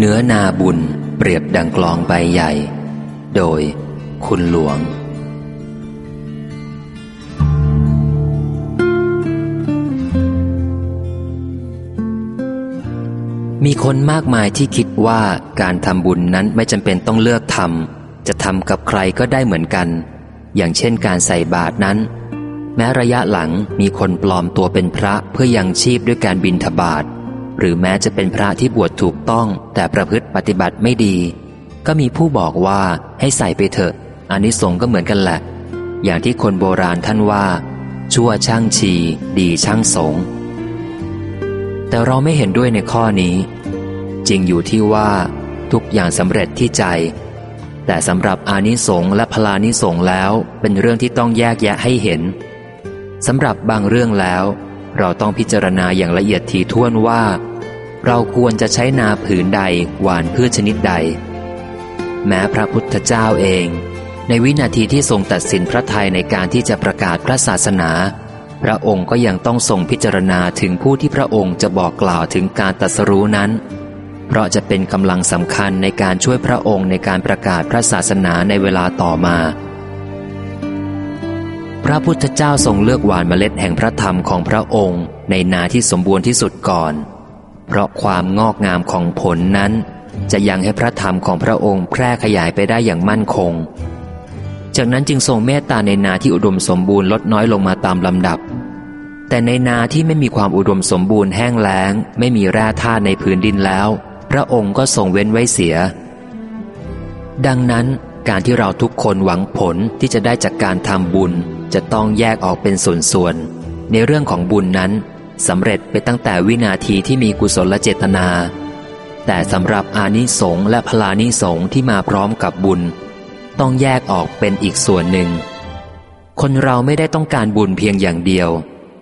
เนื้อนาบุญเปรียบดังกลองใบใหญ่ โดยคุณหลวง มีคนมากมายที่คิดว่าการทำบุญนั้นไม่จำเป็นต้องเลือกทำจะทำกับใครก็ได้เหมือนกัน อย่างเช่นการใส่บาตรนั้น แม้ระยะหลังมีคนปลอมตัวเป็นพระเพื่อยังชีพด้วยการบินทบาท หรือแม้จะเป็นพระที่บวชถูกต้อง แต่ประพฤติปฏิบัติไม่ดี ก็มีผู้บอกว่าให้ใส่ไปเถอะอานิสงส์ก็เหมือนกันแหละ อย่างที่คนโบราณท่านว่า ชั่วช่างชี ดีช่างสง แต่เราไม่เห็นด้วยในข้อนี้ จริงอยู่ที่ว่า ทุกอย่างสำเร็จที่ใจ แต่สำหรับอานิสงส์และพลานิสงส์แล้วเป็นเรื่องที่ต้องแยกแยะให้เห็นสำหรับบางเรื่องแล้ว เราต้องพิจารณาอย่างละเอียดถี่ถ้วนว่า เราควรจะใช้นาผืนใดหวานพืชชนิดใด แม้พระพุทธเจ้าเอง ในวินาทีที่ทรงตัดสินพระทัยในการที่จะประกาศพระศาสนา พระองค์ก็ยังต้องทรงพิจารณาถึงผู้ที่พระองค์จะบอกกล่าวถึงการตัดสรู้นั้น เพราะจะเป็นกำลังสำคัญในการช่วยพระองค์ในการประกาศพระศาสนาในเวลาต่อมา ระพุทธเจ้าทรงเลือกหวานเมล็ดแห่งพระธรรมของพระองค์ในนาที่สมบูรณ์ที่สุดก่อน เพราะความงอกงามของผลนั้น จะยังให้พระธรรมของพระองค์แพร่ขยายไปได้อย่างมั่นคง จากนั้นจึงทรงเมตตาในนาที่อุดมสมบูรณ์ลดน้อยลงมาตามลำดับ แต่ในนาที่ไม่มีความอุดมสมบูรณ์แห้งแล้ง ไม่มีแร่ธาตุในพื้นดินแล้ว พระองค์ก็ทรงเว้นไว้เสีย ดังนั้นการที่เราทุกคนหวังผลที่จะได้จากการทำบุญ จะต้องแยกออกเป็นส่วนๆในเรื่องของบุญนั้นสำเร็จไปตั้งแต่วินาทีที่มีกุศลเจตนา แต่สำหรับอานิสงส์และพลานิสงส์ที่มาพร้อมกับบุญ ต้องแยกออกเป็นอีกส่วนหนึ่ง คนเราไม่ได้ต้องการบุญเพียงอย่างเดียว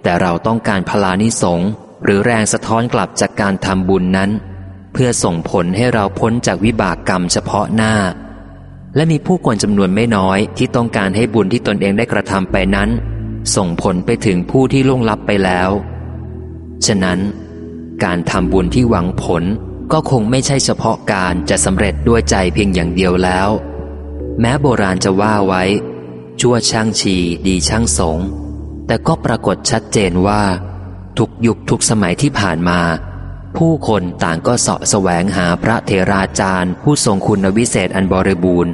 แต่เราต้องการพลานิสงส์หรือแรงสะท้อนกลับจากการทำบุญนั้น เพื่อส่งผลให้เราพ้นจากวิบากกรรมเฉพาะหน้า และมีผู้คนจำนวนไม่น้อยที่ต้องการให้บุญที่ตนเองได้กระทำไปนั้น ส่งผลไปถึงผู้ที่ล่วงลับไปแล้ว ฉะนั้น การทำบุญที่หวังผลก็คงไม่ใช่เฉพาะการจะสำเร็จด้วยใจเพียงอย่างเดียวแล้ว แม้โบราณจะว่าไว้ ชั่วช่างชีดีช่างสง แต่ก็ปรากฏชัดเจนว่า ทุกยุคทุกสมัยที่ผ่านมา ผู้คนต่างก็เสาะแสวงหาพระเทราจารย์ ผู้ทรงคุณวิเศษอันบริบูรณ์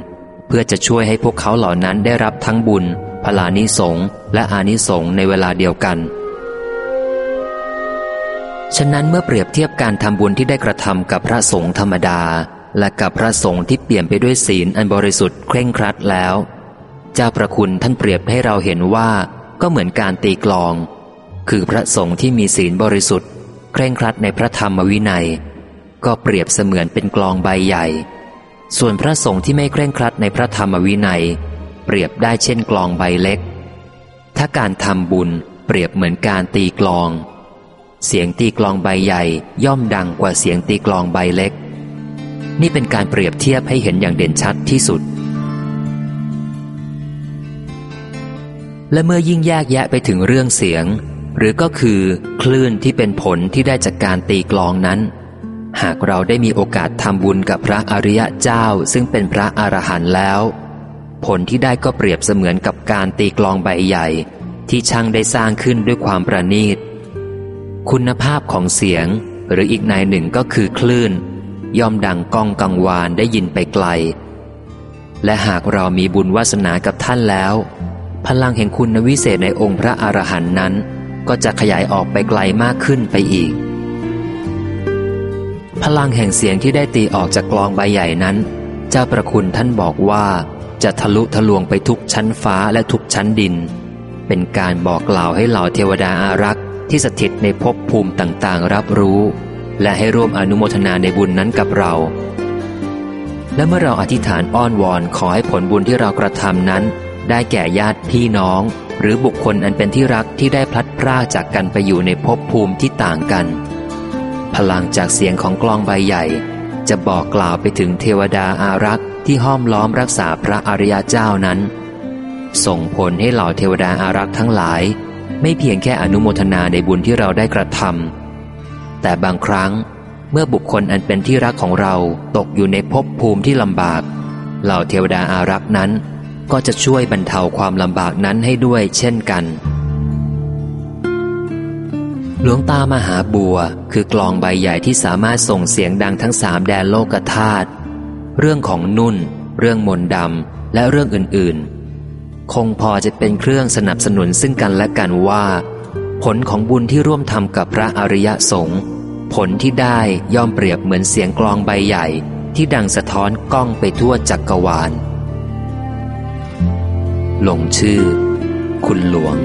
พื่อจะช่วยให้พวกเขาเหล่านั้นได้รับทั้งบุญ พลานิสงและอานิสงในเวลาเดียวกัน ฉะนั้นเมื่อเปรียบเทียบการทำบุญที่ได้กระทำกับพระสงฆ์ธรรมดา และกับพระสงฆ์ที่เปลี่ยนไปด้วยศีลอันบริสุทธิ์เคร่งครัดแล้ว เจ้าประคุณท่านเปรียบให้เราเห็นว่าก็เหมือนการตีกลอง คือพระสงฆ์ที่มีศีลบริสุทธิ์ เคร่งครัดในพระธรรมวินัย ก็เปรียบเสมือนเป็นกลองใบใหญ่ ส่วนพระสงฆ์ที่ไม่เคร่งครัดในพระธรรมวินัย เปรียบได้เช่นกลองใบเล็ก ถ้าการทำบุญเปรียบเหมือนการตีกลอง เสียงตีกลองใบใหญ่ย่อมดังกว่าเสียงตีกลองใบเล็ก นี่เป็นการเปรียบเทียบให้เห็นอย่างเด่นชัดที่สุด และเมื่อยิ่งแยกแยะไปถึงเรื่องเสียง หรือก็คือคลื่นที่เป็นผลที่ได้จากการตีกลองนั้น หากเราได้มีโอกาสทำบุญกับพระอริยะเจ้าซึ่งเป็นพระอรหันต์แล้ว ผลที่ได้ก็เปรียบเสมือนกับการตีกลองใบใหญ่ ที่ช่างได้สร้างขึ้นด้วยความประณีต คุณภาพของเสียงหรืออีกนายหนึ่งก็คือคลื่น ย่อมดังก้องกังวานได้ยินไปไกล และหากเรามีบุญวาสนากับท่านแล้ว พลังแห่งคุณวิเศษในองค์พระอรหันต์นั้น ก็จะขยายออกไปไกลมากขึ้นไปอีก พลังแห่งเสียงที่ได้ตีออกจากกลองใบใหญ่นั้น เจ้าประคุณท่านบอกว่าจะทะลุทะลวงไปทุกชั้นฟ้าและทุกชั้นดิน เป็นการบอกกล่าวให้เหล่าเทวดาอารักษ์ที่สถิตในภพภูมิต่างๆ รับรู้ และให้ร่วมอนุโมทนาในบุญนั้นกับเรา และเมื่อเราอธิษฐานอ้อนวอนขอให้ผลบุญที่เรากระทำนั้น ได้แก่ญาติพี่น้อง หรือบุคคลอันเป็นที่รักที่ได้พลัดพรากจากกันไปอยู่ในภพภูมิที่ต่างกัน พลังจากเสียงของกลองใบใหญ่ จะบอกกล่าวไปถึงเทวดาอารักษ์ที่ห้อมล้อมรักษาพระอริยเจ้านั้น ส่งผลให้เหล่าเทวดาอารักษ์ทั้งหลาย ไม่เพียงแค่อนุโมทนาในบุญที่เราได้กระทำแต่บางครั้งเมื่อบุคคลอันเป็นที่รักของเราตกอยู่ในภพภูมิที่ลำบาก เหล่าเทวดาอารักษ์นั้น ก็จะช่วยบรรเทาความลำบากนั้นให้ด้วยเช่นกัน หลวงตามหาบัว คือกลองใบใหญ่ที่สามารถส่งเสียงดังทั้งสามแดนโลกธาตุเรื่องของนุ่น เรื่องมนดำและเรื่องอื่นๆ คงพอจะเป็นเครื่องสนับสนุนซึ่งกันและกันว่า ผลของบุญที่ร่วมทำกับพระอริยสงฆ์ผลที่ได้ย่อมเปรียบเหมือนเสียงกลองใบใหญ่ ที่ดังสะท้อนกล้องไปทั่วจักกรวาล ลงชื่อ คุณหลวง